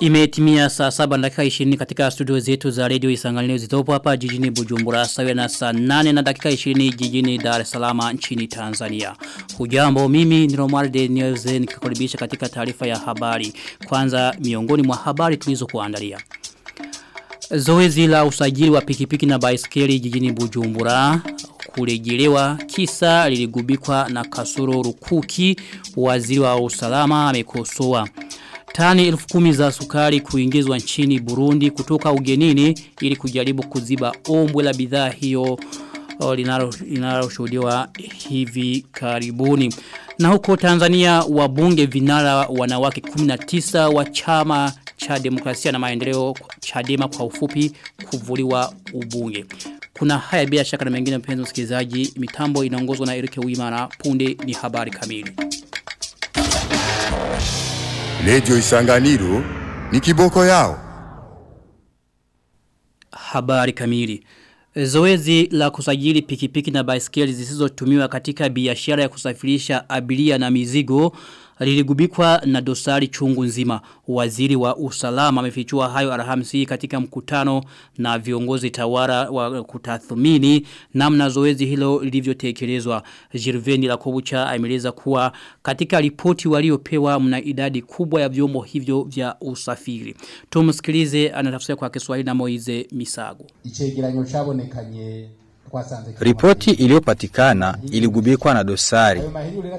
Imetimia saa saba dakika 20 katika studio zetu za radio Isanganiro zitopo hapa jijini Bujumbura sawa na saa 8 na dakika 20 jijini Dar es Salaam nchini Tanzania. Hujambo mimi ni Romualde Niyoze nikikaribisha katika taarifa ya habari. Kwanza miongoni mwa habari tulizokuandalia. Zoezi la usajili wa pikipiki na baisikeli jijini Bujumbura kurejelewa kisa liligubikwa na kasoro rukuki waziri wa usalama amekosoa. Tani elfu kumi za sukari kuingizwa nchini Burundi kutoka ugenini ili kujaribu kuziba ombwe la bidhaa hiyo linaloshuhudiwa hivi karibuni. Na huko Tanzania wabunge vinara wanawake 19 wa chama cha demokrasia na maendeleo chadema kwa ufupi kuvuliwa ubunge. Kuna haya bila shaka na mengine mpenzi msikilizaji mitambo inaongozwa na Erike uimara punde ni habari kamili. Lejo Isanganiro ni kiboko yao. Habari kamili. Zoezi la kusajili pikipiki na baiskeli zisizotumiwa katika biashara ya kusafirisha abiria na mizigo liligubikwa na dosari chungu nzima. Waziri wa usalama amefichua hayo alhamisi katika mkutano na viongozi tawara wa kutathmini namna zoezi hilo lilivyotekelezwa. Jirveni la Kobucha ameeleza kuwa katika ripoti waliopewa mna idadi kubwa ya vyombo hivyo vya usafiri. Tumsikilize anatafsiri kwa Kiswahili na Moize Misago. Icegeranyo cabonekanye Ripoti iliyopatikana iligubikwa na dosari,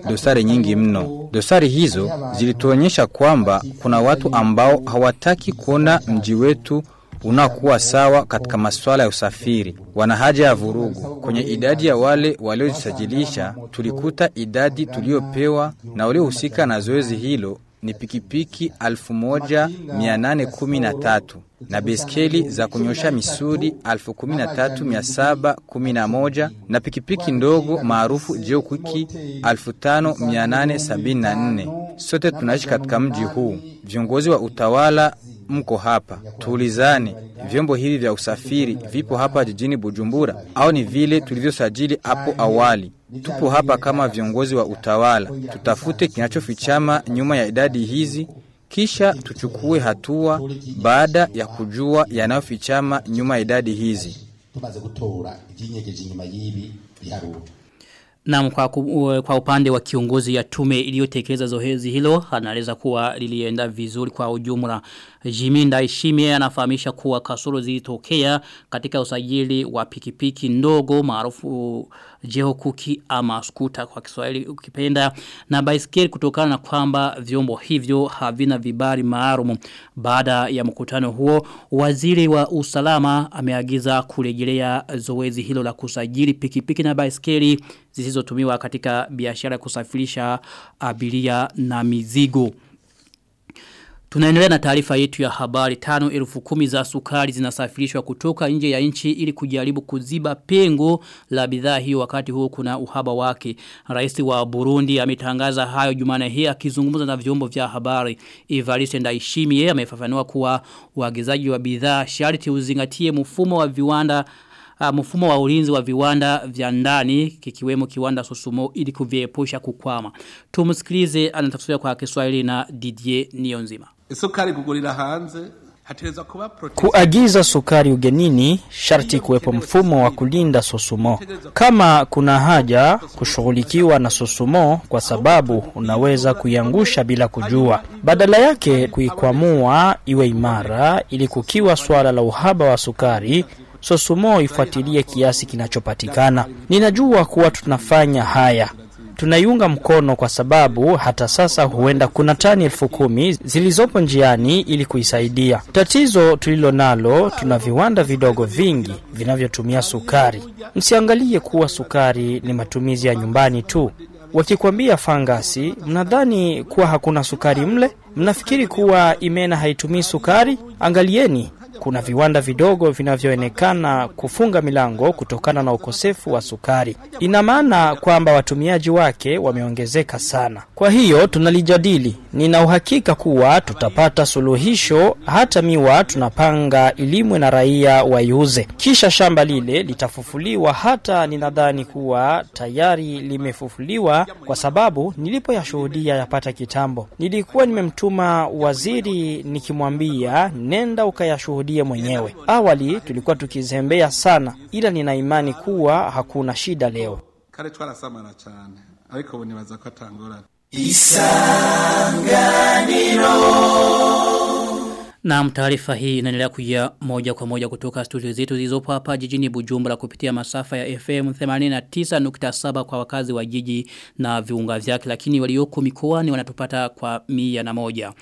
dosari nyingi mno. Dosari hizo zilituonyesha kwamba kuna watu ambao hawataki kuona mji wetu unakuwa sawa katika masuala ya usafiri. Wana haja ya vurugu. Kwenye idadi ya wale waliojisajilisha, tulikuta idadi tuliyopewa na waliohusika na zoezi hilo ni pikipiki 1813 na beskeli za kunyosha misuri 13711 na pikipiki ndogo maarufu Jeokuki 5874. Sote tunaishi katika mji huu. Viongozi wa utawala mko hapa. Tuulizane, vyombo hivi vya usafiri vipo hapa jijini Bujumbura au ni vile tulivyosajili hapo awali? Tupo hapa kama viongozi wa utawala. Tutafute kinachofichama nyuma ya idadi hizi kisha tuchukue hatua baada ya kujua yanayofichama nyuma ya idadi hizi. tumaze gutora ivyinyegeje inyuma y'ibi biharuro Na kwa, kwa upande wa kiongozi ya tume iliyotekeleza zoezi hilo anaeleza kuwa lilienda vizuri kwa ujumla. Jimmy Ndaishimie anafahamisha kuwa kasoro zilitokea katika usajili wa pikipiki ndogo maarufu jeho kuki ama skuta kwa Kiswahili ukipenda na baisikeli kutokana na kwamba vyombo hivyo havina vibali maalum. Baada ya mkutano huo waziri wa usalama ameagiza kurejelea zoezi hilo la kusajili pikipiki na baisikeli zisizotumiwa katika biashara kusafirisha abiria na mizigo. Tunaendelea na taarifa yetu ya habari tano elfu kumi za sukari zinasafirishwa kutoka nje ya nchi ili kujaribu kuziba pengo la bidhaa hiyo wakati huo kuna uhaba wake. Rais wa Burundi ametangaza hayo Jumane hii akizungumza na vyombo vya habari. Evariste Ndayishimiye amefafanua kuwa uagizaji wa bidhaa sharti uzingatie mfumo wa viwanda uh, mfumo wa ulinzi wa viwanda vya ndani kikiwemo kiwanda sosumo ili kuviepusha kukwama. Tumsikilize anatafsiri kwa Kiswahili na Didier Nionzima. isukari kugurira hanze Kuagiza sukari ugenini sharti kuwepo mfumo wa kulinda sosumo. Kama kuna haja kushughulikiwa na sosumo kwa sababu unaweza kuiangusha bila kujua. Badala yake kuikwamua iwe imara ili kukiwa swala la uhaba wa sukari sosumo ifuatilie kiasi kinachopatikana. Ninajua kuwa tunafanya haya tunaiunga mkono kwa sababu hata sasa huenda kuna tani elfu kumi zilizopo njiani ili kuisaidia. Tatizo tulilo nalo, tuna viwanda vidogo vingi vinavyotumia sukari. Msiangalie kuwa sukari ni matumizi ya nyumbani tu. Wakikwambia fangasi, mnadhani kuwa hakuna sukari mle? Mnafikiri kuwa imena haitumii sukari? Angalieni, kuna viwanda vidogo vinavyoonekana kufunga milango kutokana na ukosefu wa sukari. Ina maana kwamba watumiaji wake wameongezeka sana. Kwa hiyo tunalijadili. Nina uhakika kuwa tutapata suluhisho. Hata miwa tunapanga ilimwe na raia waiuze, kisha shamba lile litafufuliwa. Hata ninadhani kuwa tayari limefufuliwa kwa sababu nilipoyashuhudia yapata kitambo. Nilikuwa nimemtuma waziri nikimwambia nenda ukayashuhudie mwenyewe. Awali tulikuwa tukizembea sana, ila nina imani kuwa hakuna shida leo. nam twarasamara cyane ariko ubu nibaza ko atangorane Na taarifa hii inaendelea kuja moja kwa moja kutoka studio zetu zilizopo hapa jijini Bujumbura kupitia masafa ya FM 89.7 kwa wakazi wa jiji na viunga vyake lakini walioko mikoani wanatupata kwa mia na moja.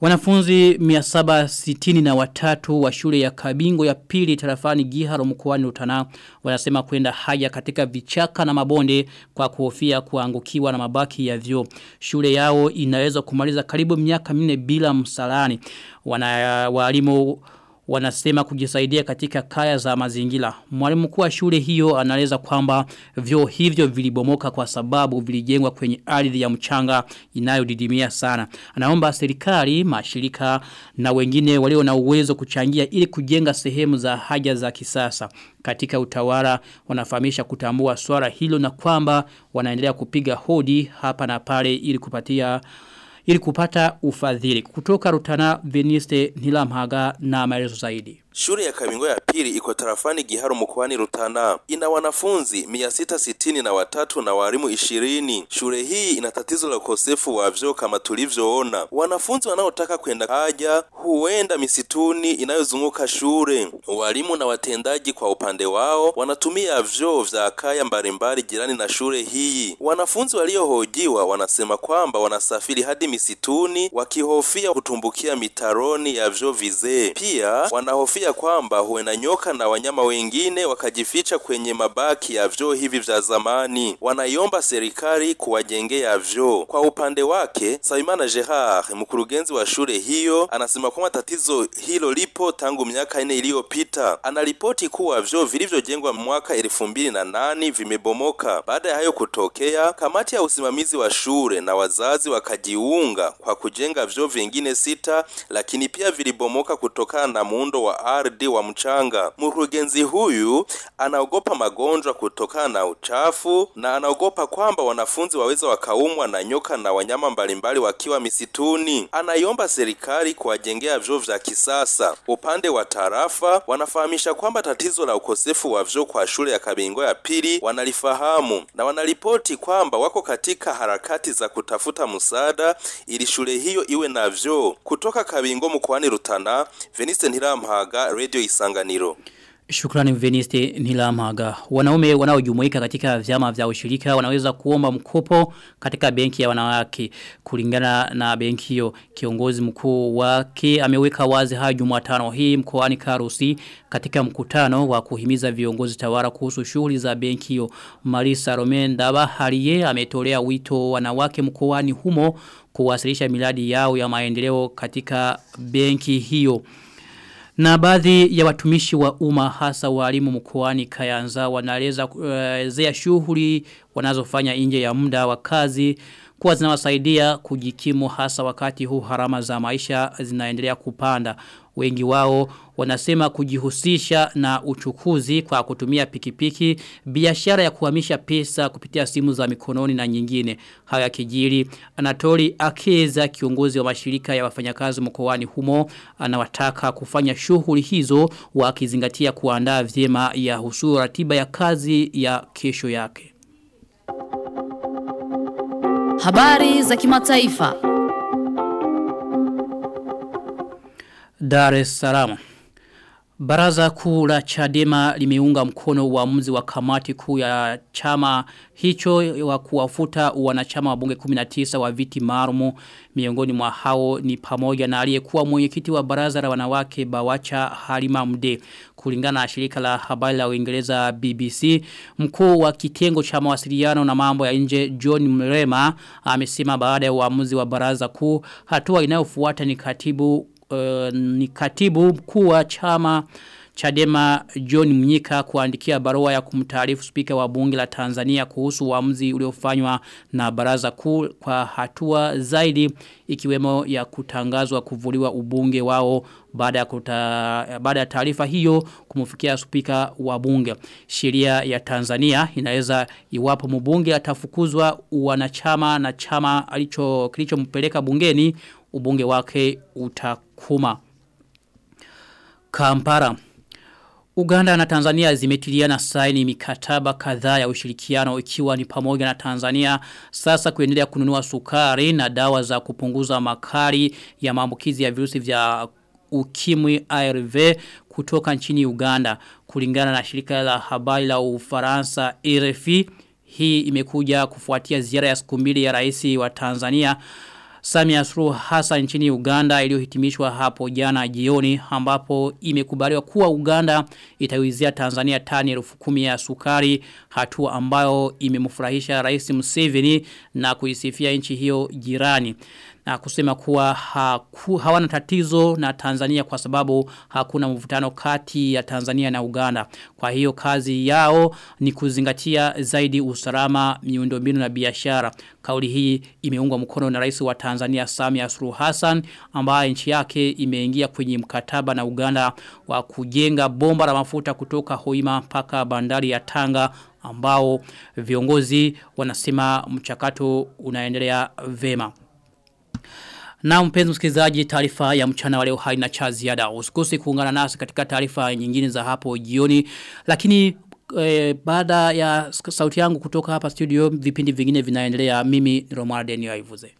Wanafunzi 763 na watatu wa shule ya Kabingo ya pili tarafani Giharo mkoani Rutana wanasema kwenda haja katika vichaka na mabonde kwa kuhofia kuangukiwa na mabaki ya vyo. Shule yao inaweza kumaliza karibu miaka minne bila msalani. Wana walimu wanasema kujisaidia katika kaya za mazingira. Mwalimu mkuu wa shule hiyo anaeleza kwamba vyo hivyo vilibomoka kwa sababu vilijengwa kwenye ardhi ya mchanga inayodidimia sana. Anaomba serikali, mashirika na wengine walio na uwezo kuchangia ili kujenga sehemu za haja za kisasa. Katika utawala wanafahamisha kutambua swala hilo na kwamba wanaendelea kupiga hodi hapa na pale ili kupatia ili kupata ufadhili. Kutoka Rutana Veniste Nilamhaga na maelezo zaidi. Shule ya Kamingo ya pili iko tarafani Giharo mkoani Rutana. Ina wanafunzi mia sita sitini na watatu na walimu ishirini. Shule hii ina tatizo la ukosefu wa vyoo kama tulivyoona. Wanafunzi wanaotaka kwenda haja huenda misituni inayozunguka shule. Walimu na watendaji kwa upande wao wanatumia vyoo vya kaya mbalimbali jirani na shule hii. Wanafunzi waliohojiwa wanasema kwamba wanasafiri hadi misituni wakihofia kutumbukia mitaroni ya vyoo vizee. Pia wanahofia kwamba huenda nyoka na wanyama wengine wakajificha kwenye mabaki ya vyoo hivi vya zamani. Wanaiomba serikali kuwajengea vyoo. Kwa upande wake, Saimana Gerard, mkurugenzi wa shule hiyo, anasema kwamba tatizo hilo lipo tangu miaka ine iliyopita. Anaripoti kuwa vyoo vilivyojengwa mwaka elfu mbili na nane vimebomoka. Baada ya hayo kutokea, kamati ya usimamizi wa shule na wazazi wakajiunga kwa kujenga vyoo vingine sita, lakini pia vilibomoka kutokana na muundo wa ardhi wa mchanga. Mkurugenzi huyu anaogopa magonjwa kutokana na uchafu na anaogopa kwamba wanafunzi waweza wakaumwa na nyoka na wanyama mbalimbali wakiwa misituni. Anaiomba serikali kuwajengea vyoo vya kisasa. Upande wa tarafa wanafahamisha kwamba tatizo la ukosefu wa vyoo kwa shule ya Kabingo ya pili wanalifahamu na wanaripoti kwamba wako katika harakati za kutafuta msaada ili shule hiyo iwe na vyoo. Kutoka Kabingo mkoani Rutana, Veniste Radio Isanganiro. Shukrani Veniste Nilamaga. Wanaume wanaojumuika katika vyama vya ushirika wanaweza kuomba mkopo katika benki ya wanawake. Kulingana na benki hiyo, kiongozi mkuu wake ameweka wazi haya Jumatano hii mkoani Karusi katika mkutano wa kuhimiza viongozi tawara kuhusu shughuli za benki hiyo. Marisa Romenda Harie ametolea wito wanawake mkoani humo kuwasilisha miradi yao ya maendeleo katika benki hiyo. Na baadhi ya watumishi wa umma hasa walimu mkoani Kayanza wanaeleza uh, shughuli wanazofanya nje ya muda wa kazi kuwa zinawasaidia kujikimu hasa wakati huu harama za maisha zinaendelea kupanda. Wengi wao wanasema kujihusisha na uchukuzi kwa kutumia pikipiki, biashara ya kuhamisha pesa kupitia simu za mikononi na nyingine. Haya kijiri, Anatoli Akeza kiongozi wa mashirika ya wafanyakazi mkoani humo, anawataka kufanya shughuli hizo wakizingatia kuandaa vyema ya husu ratiba ya kazi ya kesho yake. Habari za kimataifa. Dar es Salaam. Baraza kuu la Chadema limeunga mkono uamuzi wa kamati kuu ya chama hicho wa kuwafuta wanachama wa bunge 19 wa viti maalum miongoni mwa hao ni pamoja na aliyekuwa mwenyekiti wa baraza la wanawake Bawacha Halima Mde kulingana na shirika la habari la Uingereza BBC mkuu wa kitengo cha mawasiliano na mambo ya nje John Mrema amesema baada ya uamuzi wa baraza kuu hatua inayofuata ni katibu uh, ni katibu mkuu wa chama Chadema John Mnyika kuandikia barua ya kumtaarifu spika wa bunge la Tanzania kuhusu uamuzi uliofanywa na baraza kuu kwa hatua zaidi ikiwemo ya kutangazwa kuvuliwa ubunge wao baada ya kuta, baada ya taarifa hiyo kumfikia spika wa bunge. Sheria ya Tanzania inaweza iwapo mbunge atafukuzwa wanachama na chama alicho kilichompeleka bungeni ubunge wake utakuma. Kampara Uganda na Tanzania zimetiliana saini mikataba kadhaa ya ushirikiano ikiwa ni pamoja na Tanzania sasa kuendelea kununua sukari na dawa za kupunguza makali ya maambukizi ya virusi vya ukimwi ARV kutoka nchini Uganda kulingana na shirika la habari la Ufaransa RFI hii imekuja kufuatia ziara ya siku mbili ya rais wa Tanzania Samia Suluhu Hassan nchini Uganda iliyohitimishwa hapo jana jioni ambapo imekubaliwa kuwa Uganda itawizia Tanzania tani elfu kumi ya sukari hatua ambayo imemfurahisha Rais Museveni na kuisifia nchi hiyo jirani na kusema kuwa haku, hawana tatizo na Tanzania kwa sababu hakuna mvutano kati ya Tanzania na Uganda. Kwa hiyo kazi yao ni kuzingatia zaidi usalama, miundombinu na biashara. Kauli hii imeungwa mkono na rais wa Tanzania Samia Suluhu Hassan ambaye nchi yake imeingia kwenye mkataba na Uganda wa kujenga bomba la mafuta kutoka Hoima mpaka bandari ya Tanga ambao viongozi wanasema mchakato unaendelea vema. Na mpenzi msikilizaji taarifa ya mchana wa leo haina cha ziada. Usikose kuungana nasi katika taarifa nyingine za hapo jioni. Lakini e, baada ya sauti yangu kutoka hapa studio vipindi vingine vinaendelea mimi Romuald Denio Aivuze.